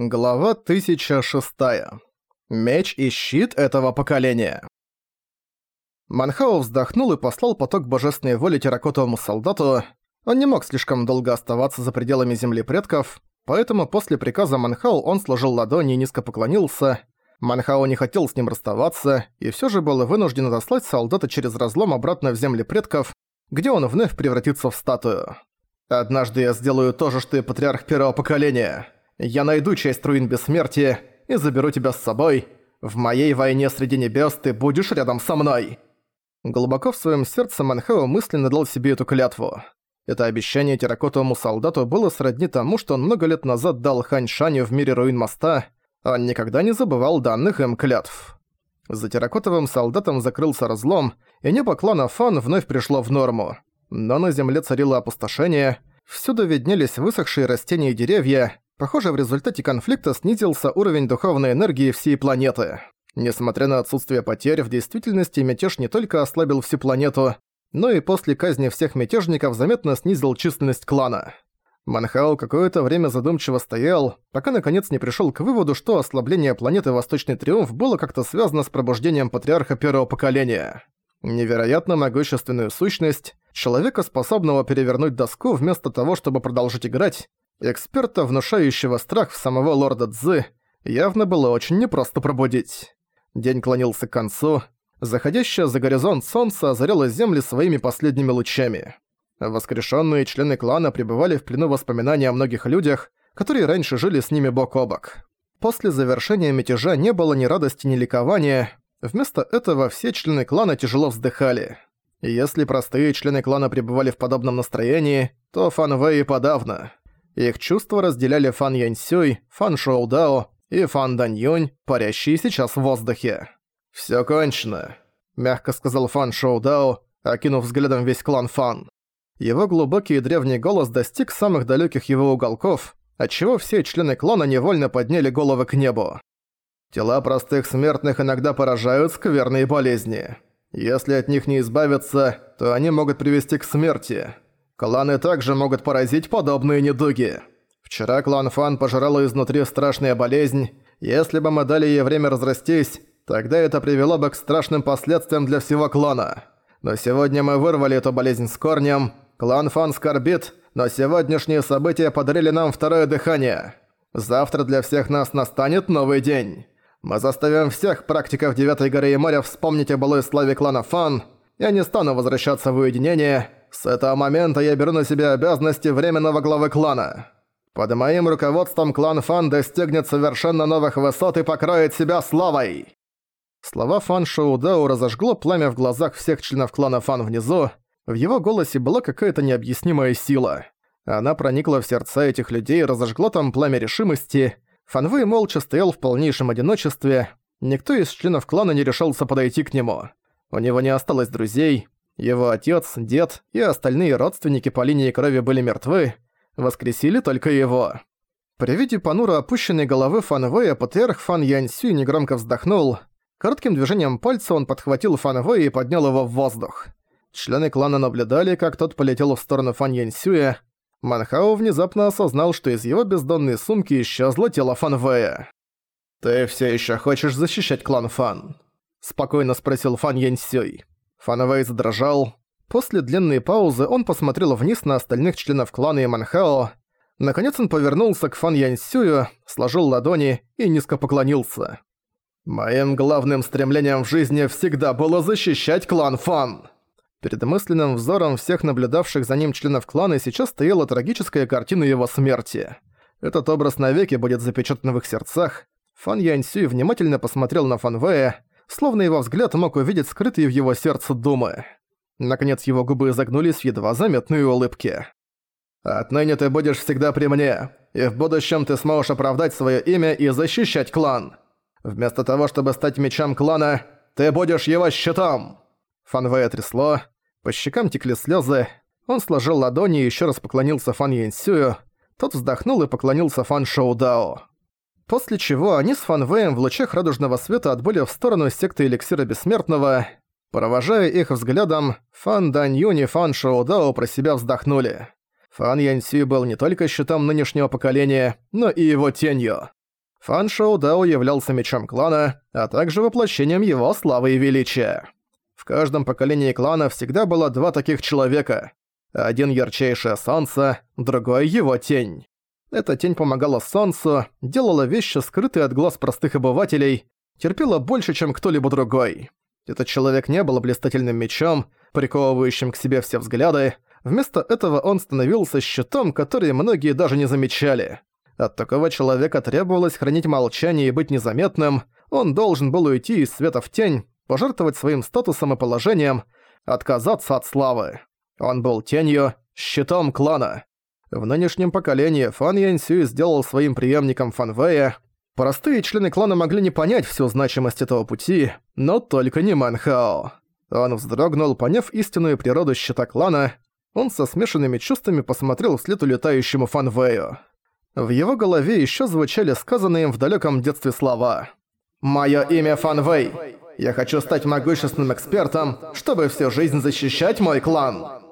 Глава 1006. Меч и щит этого поколения. Манхао вздохнул и послал поток божественной воли терракотовому солдату. Он не мог слишком долго оставаться за пределами земли предков, поэтому после приказа Манхао он сложил ладони и низко поклонился. Манхао не хотел с ним расставаться и все же был вынужден отослать солдата через разлом обратно в земли предков, где он вновь превратится в статую. «Однажды я сделаю то же, что и патриарх первого поколения», я найду часть руин бессмертия и заберу тебя с собой. В моей войне среди небес ты будешь рядом со мной». Глубоко в своем сердце Манхао мысленно дал себе эту клятву. Это обещание терракотовому солдату было сродни тому, что он много лет назад дал Хань Шаню в мире руин моста, он никогда не забывал данных им клятв. За терракотовым солдатом закрылся разлом, и небо клана Фан вновь пришло в норму. Но на земле царило опустошение, всюду виднелись высохшие растения и деревья, Похоже, в результате конфликта снизился уровень духовной энергии всей планеты. Несмотря на отсутствие потерь, в действительности мятеж не только ослабил всю планету, но и после казни всех мятежников заметно снизил численность клана. Манхао какое-то время задумчиво стоял, пока наконец не пришёл к выводу, что ослабление планеты Восточный Триумф было как-то связано с пробуждением патриарха первого поколения. Невероятно могущественную сущность, человека, способного перевернуть доску вместо того, чтобы продолжить играть, Эксперта, внушающего страх в самого лорда Цзы, явно было очень непросто пробудить. День клонился к концу. Заходящее за горизонт солнце озаряло земли своими последними лучами. Воскрешенные члены клана пребывали в плену воспоминаний о многих людях, которые раньше жили с ними бок о бок. После завершения мятежа не было ни радости, ни ликования. Вместо этого все члены клана тяжело вздыхали. И если простые члены клана пребывали в подобном настроении, то Фан Вэй подавно. Их чувства разделяли Фан Яньсюй, Фан Шоудао и Фан Даньюнь, парящие сейчас в воздухе. «Всё кончено», — мягко сказал Фан Шоудао, окинув взглядом весь клан Фан. Его глубокий и древний голос достиг самых далёких его уголков, отчего все члены клана невольно подняли головы к небу. Тела простых смертных иногда поражают скверные болезни. Если от них не избавиться, то они могут привести к смерти. Кланы также могут поразить подобные недуги. Вчера клан Фан пожирала изнутри страшная болезнь. Если бы мы дали ей время разрастись, тогда это привело бы к страшным последствиям для всего клана. Но сегодня мы вырвали эту болезнь с корнем. Клан Фан скорбит, но сегодняшние события подарили нам второе дыхание. Завтра для всех нас настанет новый день. Мы заставим всех практиков Девятой горы и моря вспомнить о былой славе клана Фан. Я не стану возвращаться в уединение, с этого момента я беру на себя обязанности временного главы клана. Под моим руководством клан Фан достигнет совершенно новых высот и покроет себя славой!» Слова Фан Шоудао разожгло пламя в глазах всех членов клана Фан внизу. В его голосе была какая-то необъяснимая сила. Она проникла в сердца этих людей и разожгла там пламя решимости. Фанвэй молча стоял в полнейшем одиночестве. Никто из членов клана не решался подойти к нему. У него не осталось друзей, его отец, дед и остальные родственники по линии крови были мертвы, воскресили только его. При виде понуро опущенной головы Фан Вэя патриарх Фан Яньсю негромко вздохнул. Коротким движением пальца он подхватил Фан Вэя и поднял его в воздух. Члены клана наблюдали, как тот полетел в сторону Фан Яньсюя. Манхао внезапно осознал, что из его бездонной сумки исчезло тело Фан Вэя. «Ты все еще хочешь защищать клан Фан?» – спокойно спросил Фан Яньсюй. Фановей задрожал. После длинной паузы он посмотрел вниз на остальных членов клана и. Наконец он повернулся к Фан Яньсюю, сложил ладони и низко поклонился. «Моим главным стремлением в жизни всегда было защищать клан Фан!» Перед мысленным взором всех наблюдавших за ним членов клана сейчас стояла трагическая картина его смерти. Этот образ навеки будет запечатан в их сердцах. Фан Яньсюй внимательно посмотрел на Фан Вэя, словно его взгляд мог увидеть скрытые в его сердце думы. Наконец его губы загнулись в едва заметные улыбки. «Отныне ты будешь всегда при мне, и в будущем ты сможешь оправдать свое имя и защищать клан. Вместо того, чтобы стать мечом клана, ты будешь его щитом!» Фанвэя трясло, по щекам текли слезы. Он сложил ладони и еще раз поклонился Фан Янсюю. Тот вздохнул и поклонился Фан Шоудао. После чего они с Фан Вэем в лучах радужного света отбыли в сторону секты Эликсира Бессмертного. Провожая их взглядом, Фан Дань Юнь и Фан Шоу Дао про себя вздохнули. Фан Янь Сюй был не только щитом нынешнего поколения, но и его тенью. Фан Шоу Дао являлся мечом клана, а также воплощением его славы и величия. В каждом поколении клана всегда было два таких человека. Один ярчайшее солнце, другой его тень. Эта тень помогала солнцу, делала вещи, скрытые от глаз простых обывателей, терпела больше, чем кто-либо другой. Этот человек не был блистательным мечом, приковывающим к себе все взгляды, вместо этого он становился щитом, который многие даже не замечали. От такого человека требовалось хранить молчание и быть незаметным, он должен был уйти из света в тень, пожертвовать своим статусом и положением, отказаться от славы. Он был тенью, щитом клана. В нынешнем поколении Фан Янсю сделал своим преемником Фан Вэя. Простые члены клана могли не понять всю значимость этого пути, но только не Манхао. Он вздрогнул, поняв истинную природу щита клана. Он со смешанными чувствами посмотрел вслед улетающему Фан Вэю. В его голове еще звучали сказанные им в далеком детстве слова. «Моё имя Фан Вэй. Я хочу стать могущественным экспертом, чтобы всю жизнь защищать мой клан».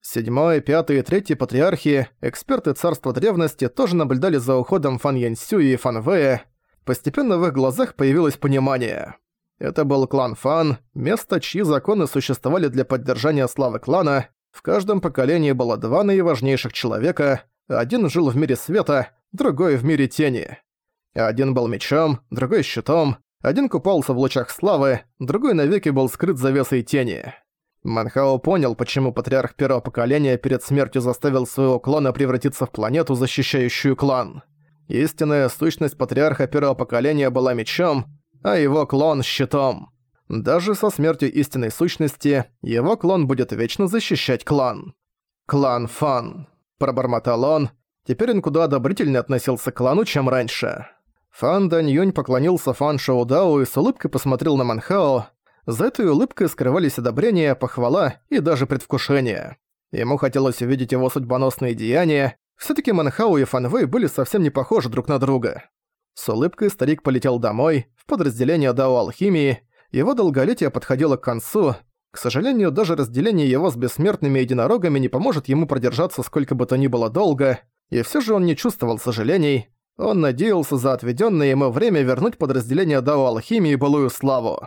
Седьмой, пятый и третий патриархи, эксперты царства древности, тоже наблюдали за уходом Фан Янсю и Фан Вэя. Постепенно в их глазах появилось понимание. Это был клан Фан, место, чьи законы существовали для поддержания славы клана. В каждом поколении было два наиважнейших человека. Один жил в мире света, другой в мире тени. Один был мечом, другой щитом. Один купался в лучах славы, другой навеки был скрыт завесой тени. Манхао понял, почему патриарх первого поколения перед смертью заставил своего клана превратиться в планету, защищающую клан. Истинная сущность патриарха первого поколения была мечом, а его клон – щитом. Даже со смертью истинной сущности, его клон будет вечно защищать клан. «Клан Фан», – пробормотал он. Теперь он куда одобрительнее относился к клану, чем раньше. Фан Дань Юнь поклонился Фан Шоу Дао и с улыбкой посмотрел на Манхао, за этой улыбкой скрывались одобрение, похвала и даже предвкушение. Ему хотелось увидеть его судьбоносные деяния, всё-таки Манхау и Фанвей были совсем не похожи друг на друга. С улыбкой старик полетел домой, в подразделение Дао Алхимии, его долголетие подходило к концу, к сожалению, даже разделение его с бессмертными единорогами не поможет ему продержаться сколько бы то ни было долго, и всё же он не чувствовал сожалений, он надеялся за отведённое ему время вернуть подразделение Дао Алхимии былую славу.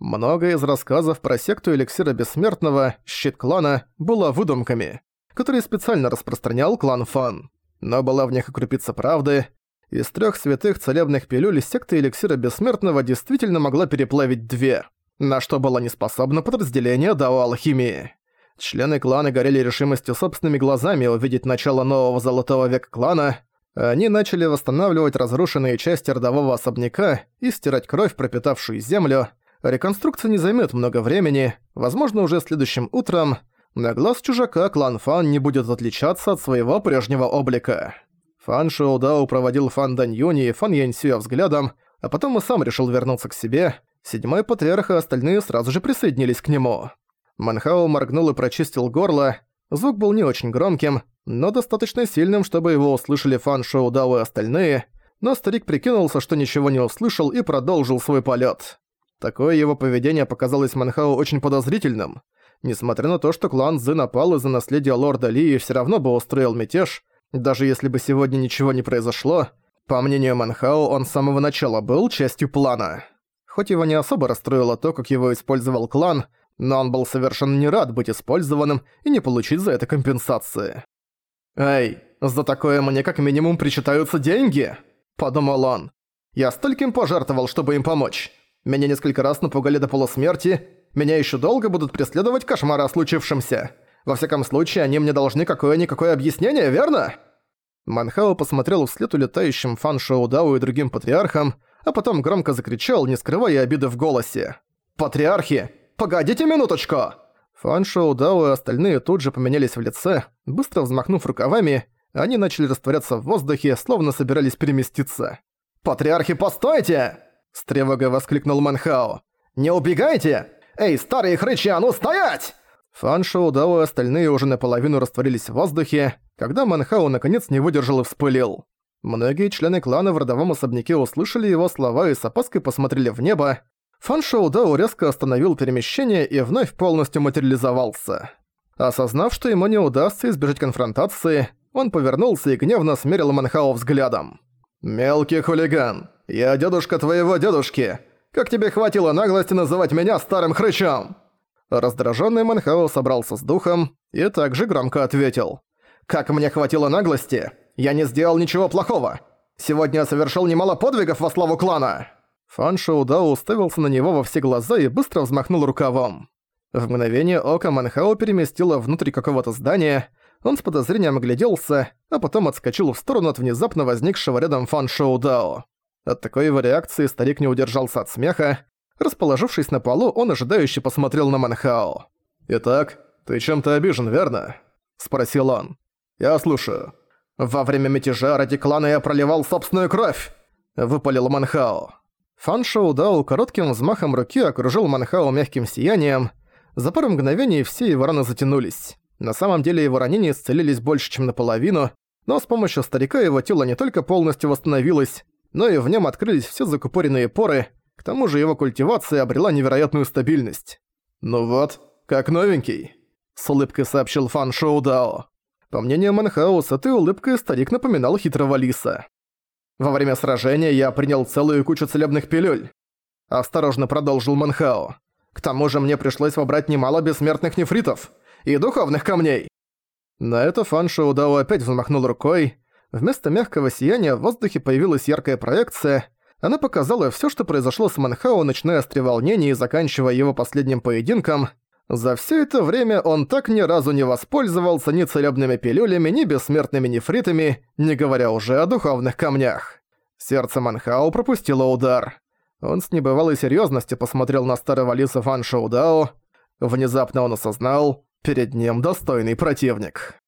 Многое из рассказов про секту Эликсира Бессмертного, щит клана, было выдумками, которые специально распространял клан Фан. Но была в них и крупица правды. Из трех святых целебных пилюль секта Эликсира Бессмертного действительно могла переплавить две, на что было неспособно подразделение Дао Алхимии. Члены клана горели решимостью собственными глазами увидеть начало нового Золотого Века клана. Они начали восстанавливать разрушенные части родового особняка и стирать кровь, пропитавшую землю, Реконструкция не займет много времени, возможно, уже следующим утром на глаз чужака клан Фан не будет отличаться от своего прежнего облика. Фан Шоудао проводил Фан Дань Юни и Фан Яньсюя взглядом, а потом и сам решил вернуться к себе. Седьмой патриарх и остальные сразу же присоединились к нему. Манхао моргнул и прочистил горло. Звук был не очень громким, но достаточно сильным, чтобы его услышали Фан Шоудао и остальные, но старик прикинулся, что ничего не услышал и продолжил свой полет. Такое его поведение показалось Манхау очень подозрительным. Несмотря на то, что клан Зы напал из-за наследия лорда Ли и всё равно бы устроил мятеж, даже если бы сегодня ничего не произошло, по мнению Манхао, он с самого начала был частью плана. Хоть его не особо расстроило то, как его использовал клан, но он был совершенно не рад быть использованным и не получить за это компенсации. «Эй, за такое мне как минимум причитаются деньги!» – подумал он. «Я стольким пожертвовал, чтобы им помочь. Меня несколько раз напугали до полусмерти. Меня еще долго будут преследовать кошмары о случившемся. Во всяком случае, они мне должны какое-никакое объяснение, верно?» Манхао посмотрел вслед улетающим Фан Шоудау и другим патриархам, а потом громко закричал, не скрывая обиды в голосе. «Патриархи! Погодите минуточку!» Фан Шоудау и остальные тут же поменялись в лице, быстро взмахнув рукавами, они начали растворяться в воздухе, словно собирались переместиться. «Патриархи, постойте!» С тревогой воскликнул Манхао. «Не убегайте! Эй, старые хрычи, а ну стоять!» Фан Шоу Дао и остальные уже наполовину растворились в воздухе, когда Манхао наконец не выдержал и вспылил. Многие члены клана в родовом особняке услышали его слова и с опаской посмотрели в небо. Фан Шоу Дао резко остановил перемещение и вновь полностью материализовался. Осознав, что ему не удастся избежать конфронтации, он повернулся и гневно смерил Манхао взглядом. «Мелкий хулиган! «Я дедушка твоего дедушки! Как тебе хватило наглости называть меня старым хрычом?» Раздраженный Манхао собрался с духом и также громко ответил. «Как мне хватило наглости? Я не сделал ничего плохого. Сегодня я совершил немало подвигов во славу клана!» Фан Шоудао уставился на него во все глаза и быстро взмахнул рукавом. В мгновение ока Манхао переместило внутрь какого-то здания, он с подозрением огляделся, а потом отскочил в сторону от внезапно возникшего рядом Фан Шоудао. От такой его реакции старик не удержался от смеха. Расположившись на полу, он ожидающе посмотрел на Манхао. «Итак, ты чем-то обижен, верно?» – спросил он. «Я слушаю». «Во время мятежа ради клана я проливал собственную кровь!» – выпалил Манхао. Фан Шоу Дао коротким взмахом руки окружил Манхао мягким сиянием. За пару мгновений все его раны затянулись. На самом деле его ранения исцелились больше, чем наполовину, но с помощью старика его тело не только полностью восстановилось, но и в нем открылись все закупоренные поры, к тому же его культивация обрела невероятную стабильность. «Ну вот, как новенький», — с улыбкой сообщил Фан Шоу Дао. По мнению Манхао, с этой улыбкой старик напоминал хитрого лиса. Во время сражения я принял целую кучу целебных пилюль. Осторожно продолжил Манхао. К тому же мне пришлось вобрать немало бессмертных нефритов и духовных камней. На это Фан Шоудао опять взмахнул рукой. Вместо мягкого сияния в воздухе появилась яркая проекция. Она показала все, что произошло с Манхао, начиная с треволнения и заканчивая его последним поединком. За все это время он так ни разу не воспользовался ни целебными пилюлями, ни бессмертными нефритами, не говоря уже о духовных камнях. Сердце Манхао пропустило удар. Он с небывалой серьезностью посмотрел на старого лиса Фан Шоудао. Внезапно он осознал, перед ним достойный противник.